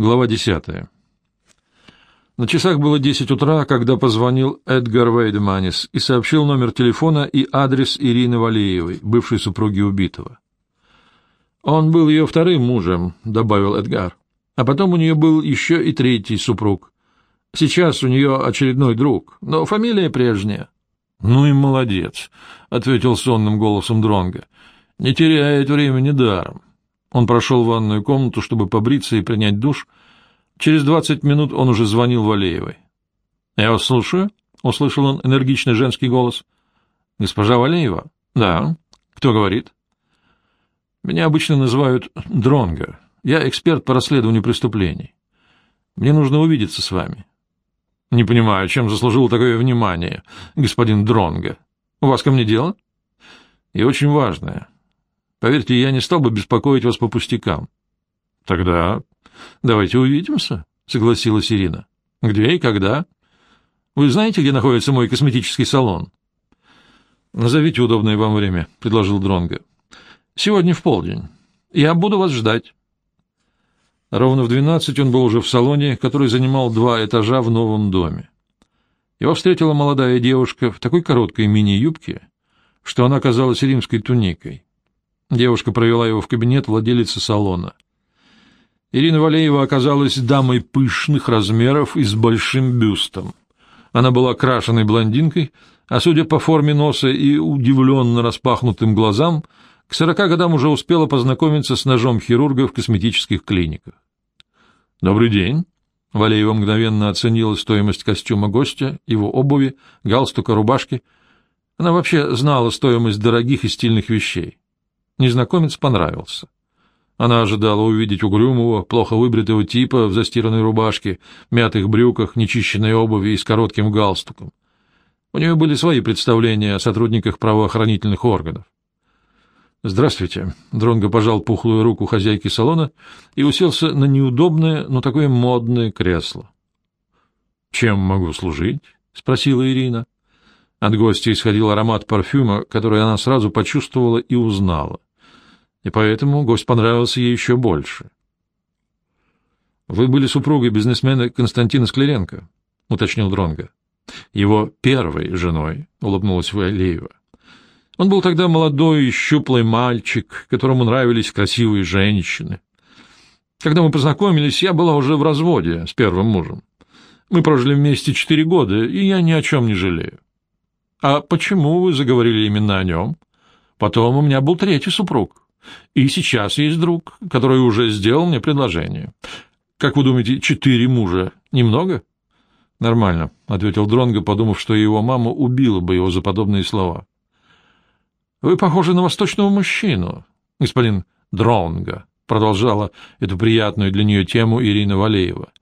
Глава 10. На часах было 10 утра, когда позвонил Эдгар Вейдеманис и сообщил номер телефона и адрес Ирины Валеевой, бывшей супруги убитого. «Он был ее вторым мужем», — добавил Эдгар. «А потом у нее был еще и третий супруг. Сейчас у нее очередной друг, но фамилия прежняя». «Ну и молодец», — ответил сонным голосом Дронга. «Не теряет времени даром». Он прошел в ванную комнату, чтобы побриться и принять душ. Через двадцать минут он уже звонил Валеевой. — Я вас слушаю, — услышал он энергичный женский голос. — Госпожа Валеева? — Да. — Кто говорит? — Меня обычно называют Дронго. Я эксперт по расследованию преступлений. Мне нужно увидеться с вами. — Не понимаю, чем заслужил такое внимание, господин Дронго. У вас ко мне дело? — И очень важное. Поверьте, я не стал бы беспокоить вас по пустякам. — Тогда давайте увидимся, — согласилась Ирина. — Где и когда? Вы знаете, где находится мой косметический салон? — Назовите удобное вам время, — предложил Дронго. Сегодня в полдень. Я буду вас ждать. Ровно в двенадцать он был уже в салоне, который занимал два этажа в новом доме. Его встретила молодая девушка в такой короткой мини-юбке, что она казалась римской туникой. Девушка провела его в кабинет владелицы салона. Ирина Валеева оказалась дамой пышных размеров и с большим бюстом. Она была крашеной блондинкой, а судя по форме носа и удивленно распахнутым глазам, к сорока годам уже успела познакомиться с ножом хирурга в косметических клиниках. «Добрый день!» Валеева мгновенно оценила стоимость костюма гостя, его обуви, галстука, рубашки. Она вообще знала стоимость дорогих и стильных вещей. Незнакомец понравился. Она ожидала увидеть угрюмого, плохо выбритого типа в застиранной рубашке, мятых брюках, нечищенной обуви и с коротким галстуком. У нее были свои представления о сотрудниках правоохранительных органов. «Здравствуйте», — Дронго пожал пухлую руку хозяйки салона и уселся на неудобное, но такое модное кресло. «Чем могу служить?» — спросила Ирина. От гостя исходил аромат парфюма, который она сразу почувствовала и узнала и поэтому гость понравился ей еще больше. «Вы были супругой бизнесмена Константина Скляренко», — уточнил Дронга. «Его первой женой», — улыбнулась Валеева. «Он был тогда молодой и щуплый мальчик, которому нравились красивые женщины. Когда мы познакомились, я была уже в разводе с первым мужем. Мы прожили вместе четыре года, и я ни о чем не жалею. А почему вы заговорили именно о нем? Потом у меня был третий супруг. И сейчас есть друг, который уже сделал мне предложение. Как вы думаете, четыре мужа немного? Нормально, ответил Дронго, подумав, что его мама убила бы его за подобные слова. Вы похожи на восточного мужчину, господин Дронго, продолжала эту приятную для нее тему Ирина Валеева.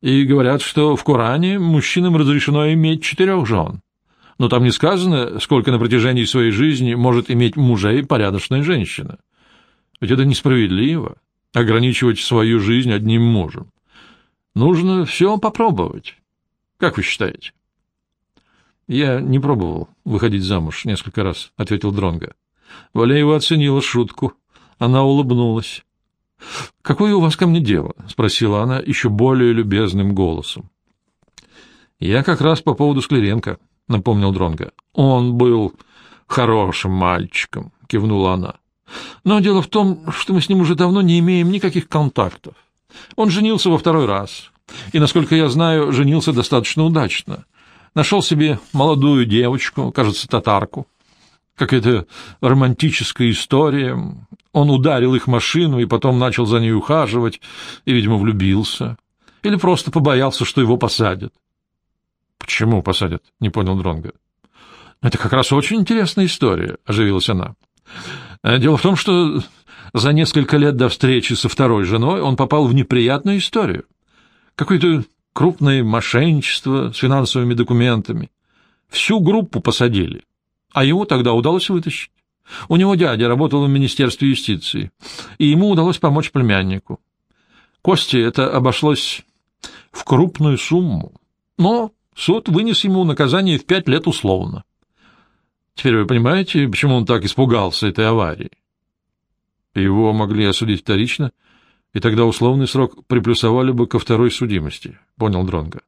И говорят, что в Коране мужчинам разрешено иметь четырех жен. Но там не сказано, сколько на протяжении своей жизни может иметь мужей порядочная женщина. Ведь это несправедливо — ограничивать свою жизнь одним мужем. Нужно все попробовать. Как вы считаете? — Я не пробовал выходить замуж несколько раз, — ответил Дронга. Валеева оценила шутку. Она улыбнулась. — Какое у вас ко мне дело? — спросила она еще более любезным голосом. — Я как раз по поводу Склеренко, — напомнил Дронга. Он был хорошим мальчиком, — кивнула она. Но дело в том, что мы с ним уже давно не имеем никаких контактов. Он женился во второй раз, и, насколько я знаю, женился достаточно удачно. Нашел себе молодую девочку, кажется, татарку. Какая-то романтическая история. Он ударил их машину и потом начал за ней ухаживать, и, видимо, влюбился. Или просто побоялся, что его посадят. — Почему посадят? — не понял Дронга. Это как раз очень интересная история, — оживилась она. Э, дело в том, что за несколько лет до встречи со второй женой он попал в неприятную историю. Какое-то крупное мошенничество с финансовыми документами. Всю группу посадили, а его тогда удалось вытащить. У него дядя работал в Министерстве юстиции, и ему удалось помочь племяннику. Косте это обошлось в крупную сумму, но суд вынес ему наказание в пять лет условно. Теперь вы понимаете, почему он так испугался этой аварии? Его могли осудить вторично, И тогда условный срок приплюсовали бы ко второй судимости, — понял Дронга.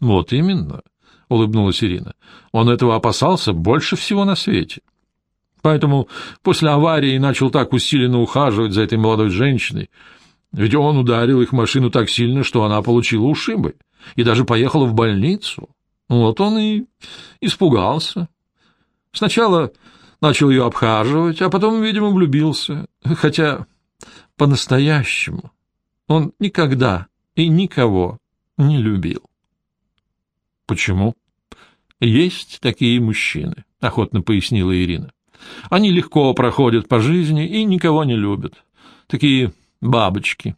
Вот именно, — улыбнулась Ирина. Он этого опасался больше всего на свете. Поэтому после аварии начал так усиленно ухаживать за этой молодой женщиной, ведь он ударил их машину так сильно, что она получила ушибы и даже поехала в больницу. Вот он и испугался. Сначала начал ее обхаживать, а потом, видимо, влюбился. Хотя по-настоящему он никогда и никого не любил. Почему? Есть такие мужчины, охотно пояснила Ирина. Они легко проходят по жизни и никого не любят. Такие бабочки.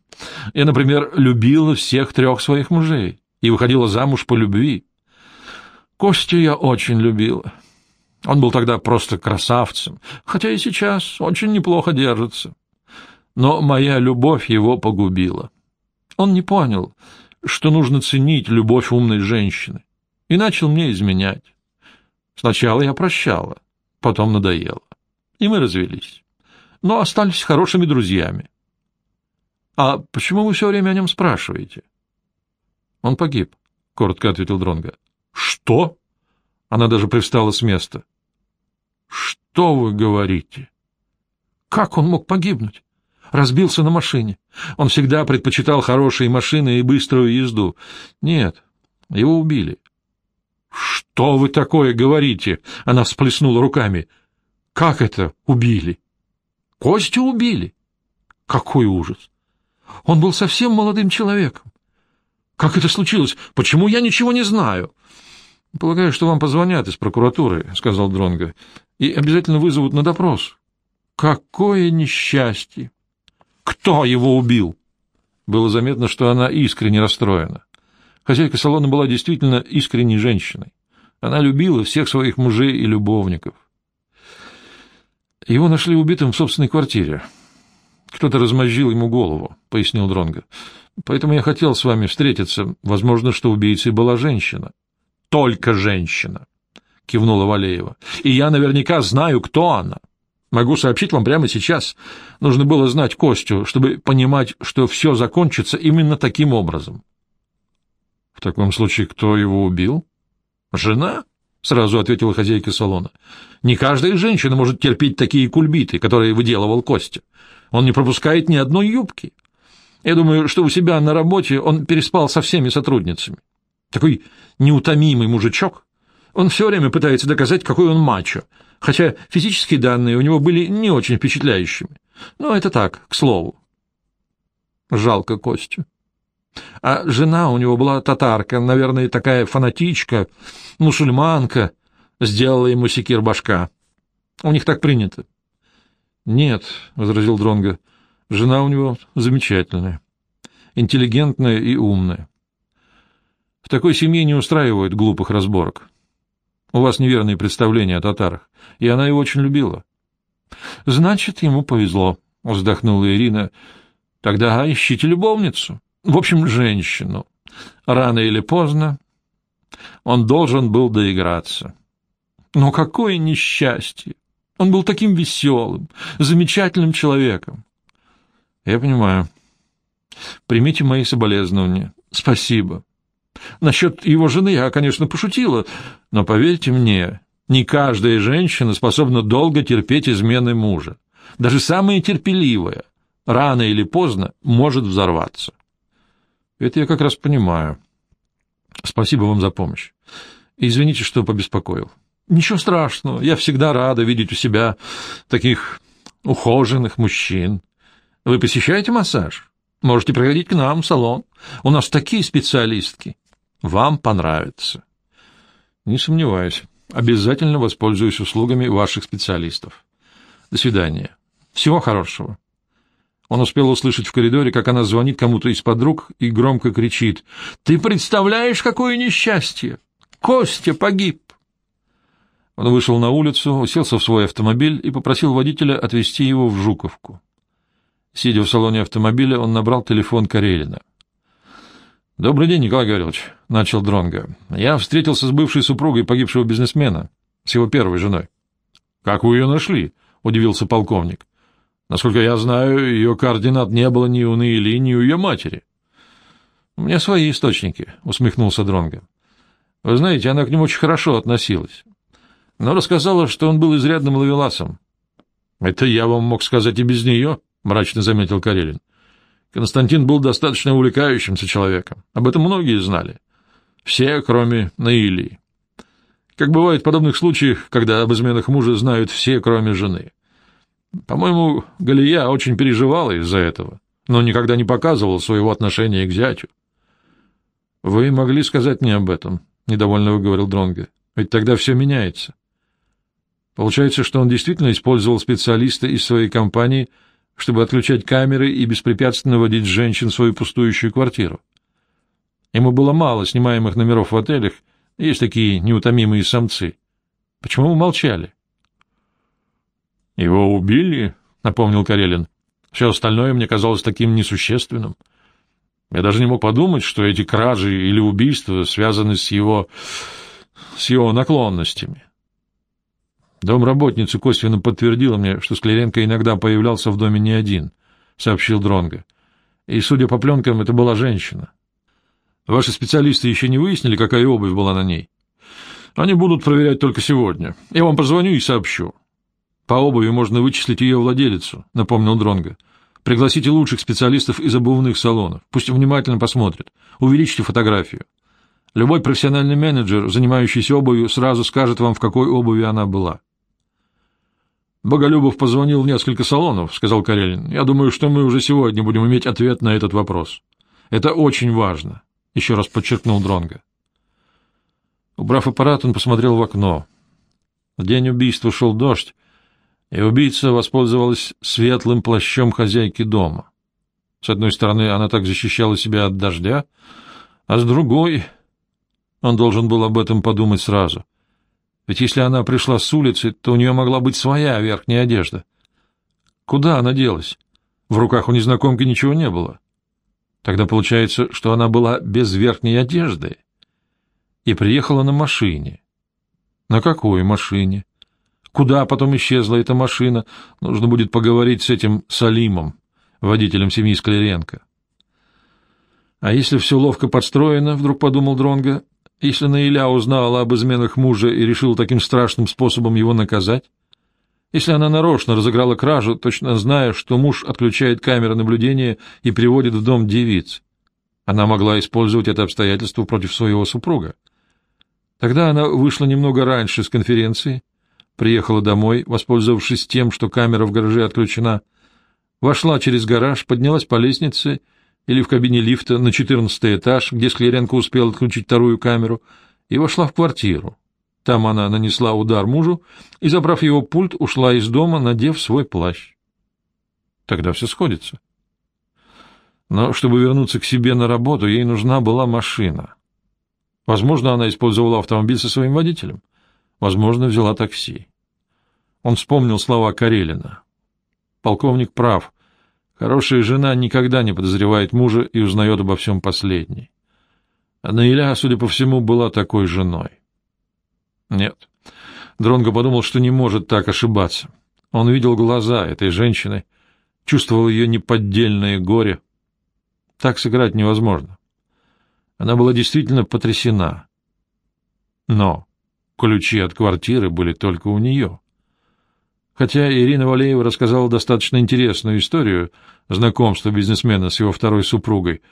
Я, например, любила всех трех своих мужей и выходила замуж по любви. Костю я очень любила. Он был тогда просто красавцем, хотя и сейчас очень неплохо держится. Но моя любовь его погубила. Он не понял, что нужно ценить любовь умной женщины, и начал мне изменять. Сначала я прощала, потом надоело, и мы развелись, но остались хорошими друзьями. А почему вы все время о нем спрашиваете? Он погиб, коротко ответил Дронга. Что? Она даже привстала с места. Что вы говорите? Как он мог погибнуть? Разбился на машине. Он всегда предпочитал хорошие машины и быструю езду. Нет, его убили. Что вы такое говорите? Она всплеснула руками. Как это убили? Костю убили. Какой ужас! Он был совсем молодым человеком. Как это случилось? Почему я ничего не знаю? Полагаю, что вам позвонят из прокуратуры, сказал Дронга, и обязательно вызовут на допрос. Какое несчастье! Кто его убил? Было заметно, что она искренне расстроена. Хозяйка салона была действительно искренней женщиной. Она любила всех своих мужей и любовников. Его нашли убитым в собственной квартире. Кто-то размозжил ему голову, — пояснил Дронго. Поэтому я хотел с вами встретиться. Возможно, что убийцей была женщина. — Только женщина, — кивнула Валеева. — И я наверняка знаю, кто она. Могу сообщить вам прямо сейчас. Нужно было знать Костю, чтобы понимать, что все закончится именно таким образом. — В таком случае кто его убил? — Жена? — сразу ответила хозяйка салона. — Не каждая женщина может терпеть такие кульбиты, которые выделывал Костя. Он не пропускает ни одной юбки. Я думаю, что у себя на работе он переспал со всеми сотрудницами. Такой неутомимый мужичок. Он все время пытается доказать, какой он мачо, хотя физические данные у него были не очень впечатляющими. Но это так, к слову. Жалко Костю. А жена у него была татарка, наверное, такая фанатичка, мусульманка, сделала ему секир башка. У них так принято. Нет, возразил Дронга. Жена у него замечательная, интеллигентная и умная. В такой семье не устраивают глупых разборок. У вас неверные представления о татарах, и она его очень любила. Значит, ему повезло, вздохнула Ирина. Тогда ищите любовницу, в общем, женщину. Рано или поздно он должен был доиграться. Но какое несчастье! Он был таким веселым, замечательным человеком. Я понимаю. Примите мои соболезнования. Спасибо. Насчет его жены я, конечно, пошутила, но поверьте мне, не каждая женщина способна долго терпеть измены мужа. Даже самая терпеливая, рано или поздно, может взорваться. Это я как раз понимаю. Спасибо вам за помощь. Извините, что побеспокоил. Ничего страшного, я всегда рада видеть у себя таких ухоженных мужчин. Вы посещаете массаж? Можете приходить к нам в салон. У нас такие специалистки. Вам понравится. Не сомневаюсь. Обязательно воспользуюсь услугами ваших специалистов. До свидания. Всего хорошего. Он успел услышать в коридоре, как она звонит кому-то из подруг и громко кричит. «Ты представляешь, какое несчастье! Костя погиб!» Он вышел на улицу, уселся в свой автомобиль и попросил водителя отвезти его в Жуковку. Сидя в салоне автомобиля, он набрал телефон Карелина. «Добрый день, Николай Гаврилович», — начал Дронга. «Я встретился с бывшей супругой погибшего бизнесмена, с его первой женой». «Как вы ее нашли?» — удивился полковник. Насколько я знаю, ее координат не было ни у Наили, ни у ее матери. — У меня свои источники, — усмехнулся Дронго. — Вы знаете, она к нему очень хорошо относилась, но рассказала, что он был изрядным ловеласом. — Это я вам мог сказать и без нее, — мрачно заметил Карелин. Константин был достаточно увлекающимся человеком. Об этом многие знали. Все, кроме Наилии. Как бывает в подобных случаях, когда об изменах мужа знают все, кроме жены. По-моему, Галия очень переживала из-за этого, но никогда не показывала своего отношения к зятю. — Вы могли сказать мне об этом, — недовольно выговорил Дронго. — Ведь тогда все меняется. Получается, что он действительно использовал специалиста из своей компании — чтобы отключать камеры и беспрепятственно водить женщин в свою пустующую квартиру. Ему было мало снимаемых номеров в отелях, есть такие неутомимые самцы. Почему вы молчали? — Его убили, — напомнил Карелин. Все остальное мне казалось таким несущественным. Я даже не мог подумать, что эти кражи или убийства связаны с его... с его наклонностями. Домработница косвенно подтвердила мне, что Скляренко иногда появлялся в доме не один, — сообщил Дронго. И, судя по пленкам, это была женщина. Ваши специалисты еще не выяснили, какая обувь была на ней? Они будут проверять только сегодня. Я вам позвоню и сообщу. По обуви можно вычислить ее владелицу, — напомнил Дронго. Пригласите лучших специалистов из обувных салонов. Пусть внимательно посмотрят. Увеличьте фотографию. Любой профессиональный менеджер, занимающийся обувью, сразу скажет вам, в какой обуви она была. Боголюбов позвонил в несколько салонов, — сказал Карелин. — Я думаю, что мы уже сегодня будем иметь ответ на этот вопрос. Это очень важно, — еще раз подчеркнул Дронга. Убрав аппарат, он посмотрел в окно. В день убийства шел дождь, и убийца воспользовалась светлым плащом хозяйки дома. С одной стороны, она так защищала себя от дождя, а с другой... Он должен был об этом подумать сразу. Ведь если она пришла с улицы, то у нее могла быть своя верхняя одежда. Куда она делась? В руках у незнакомки ничего не было. Тогда получается, что она была без верхней одежды и приехала на машине. На какой машине? Куда потом исчезла эта машина? Нужно будет поговорить с этим Салимом, водителем семьи Скляренко. А если все ловко подстроено, вдруг подумал Дронга, если Наиля узнала об изменах мужа и решила таким страшным способом его наказать? Если она нарочно разыграла кражу, точно зная, что муж отключает камеры наблюдения и приводит в дом девиц, она могла использовать это обстоятельство против своего супруга. Тогда она вышла немного раньше с конференции, приехала домой, воспользовавшись тем, что камера в гараже отключена, вошла через гараж, поднялась по лестнице или в кабине лифта на четырнадцатый этаж, где Скляренко успел отключить вторую камеру, и вошла в квартиру. Там она нанесла удар мужу и, забрав его пульт, ушла из дома, надев свой плащ. Тогда все сходится. Но чтобы вернуться к себе на работу, ей нужна была машина. Возможно, она использовала автомобиль со своим водителем. Возможно, взяла такси. Он вспомнил слова Карелина. Полковник прав. Хорошая жена никогда не подозревает мужа и узнает обо всем последней. А Наиля, судя по всему, была такой женой. Нет. Дронго подумал, что не может так ошибаться. Он видел глаза этой женщины, чувствовал ее неподдельное горе. Так сыграть невозможно. Она была действительно потрясена. Но ключи от квартиры были только у нее. Хотя Ирина Валеева рассказала достаточно интересную историю знакомства бизнесмена с его второй супругой.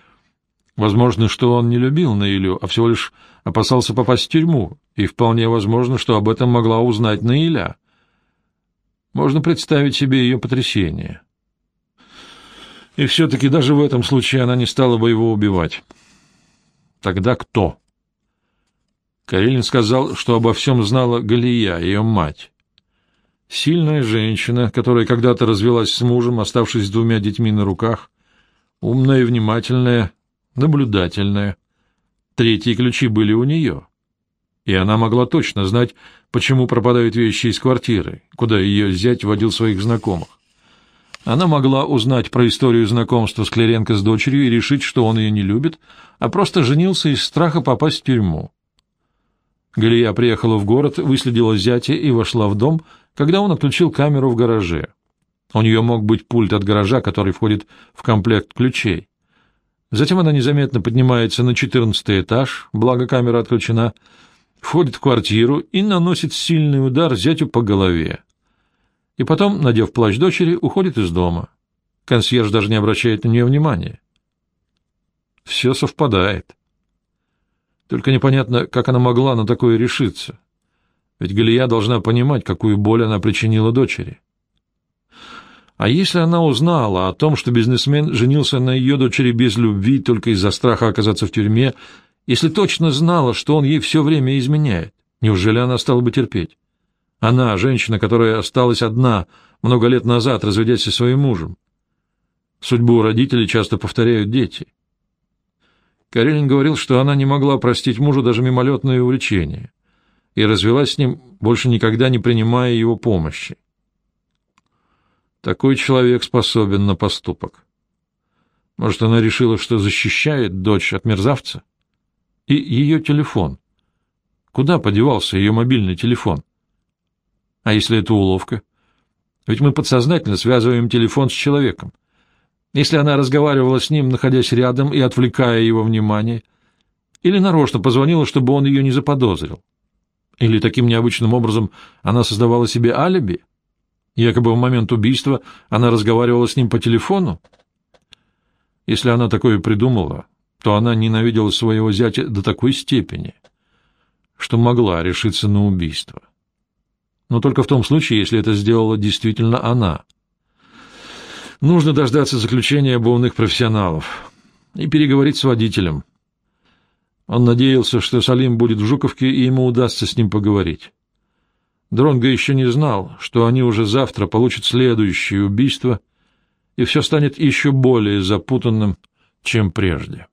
Возможно, что он не любил Наилю, а всего лишь опасался попасть в тюрьму, и вполне возможно, что об этом могла узнать Наиля. Можно представить себе ее потрясение. И все-таки даже в этом случае она не стала бы его убивать. Тогда кто? Карелин сказал, что обо всем знала Галия, ее мать. Сильная женщина, которая когда-то развелась с мужем, оставшись с двумя детьми на руках, умная и внимательная, наблюдательная. Третьи ключи были у нее. И она могла точно знать, почему пропадают вещи из квартиры, куда ее зять водил своих знакомых. Она могла узнать про историю знакомства с Клеренко с дочерью и решить, что он ее не любит, а просто женился из страха попасть в тюрьму. Галия приехала в город, выследила зятя и вошла в дом, когда он отключил камеру в гараже. У нее мог быть пульт от гаража, который входит в комплект ключей. Затем она незаметно поднимается на четырнадцатый этаж, благо камера отключена, входит в квартиру и наносит сильный удар зятю по голове. И потом, надев плащ дочери, уходит из дома. Консьерж даже не обращает на нее внимания. Все совпадает. Только непонятно, как она могла на такое решиться. Ведь Галия должна понимать, какую боль она причинила дочери. А если она узнала о том, что бизнесмен женился на ее дочери без любви только из-за страха оказаться в тюрьме, если точно знала, что он ей все время изменяет, неужели она стала бы терпеть? Она, женщина, которая осталась одна много лет назад, разведясь со своим мужем. Судьбу родителей часто повторяют дети. Карелин говорил, что она не могла простить мужу даже мимолетное увлечение и развелась с ним, больше никогда не принимая его помощи. Такой человек способен на поступок. Может, она решила, что защищает дочь от мерзавца? И ее телефон. Куда подевался ее мобильный телефон? А если это уловка? Ведь мы подсознательно связываем телефон с человеком. Если она разговаривала с ним, находясь рядом и отвлекая его внимание, или нарочно позвонила, чтобы он ее не заподозрил, или таким необычным образом она создавала себе алиби, Якобы в момент убийства она разговаривала с ним по телефону? Если она такое придумала, то она ненавидела своего зятя до такой степени, что могла решиться на убийство. Но только в том случае, если это сделала действительно она. Нужно дождаться заключения обувных профессионалов и переговорить с водителем. Он надеялся, что Салим будет в Жуковке, и ему удастся с ним поговорить. Дронго еще не знал, что они уже завтра получат следующее убийство, и все станет еще более запутанным, чем прежде.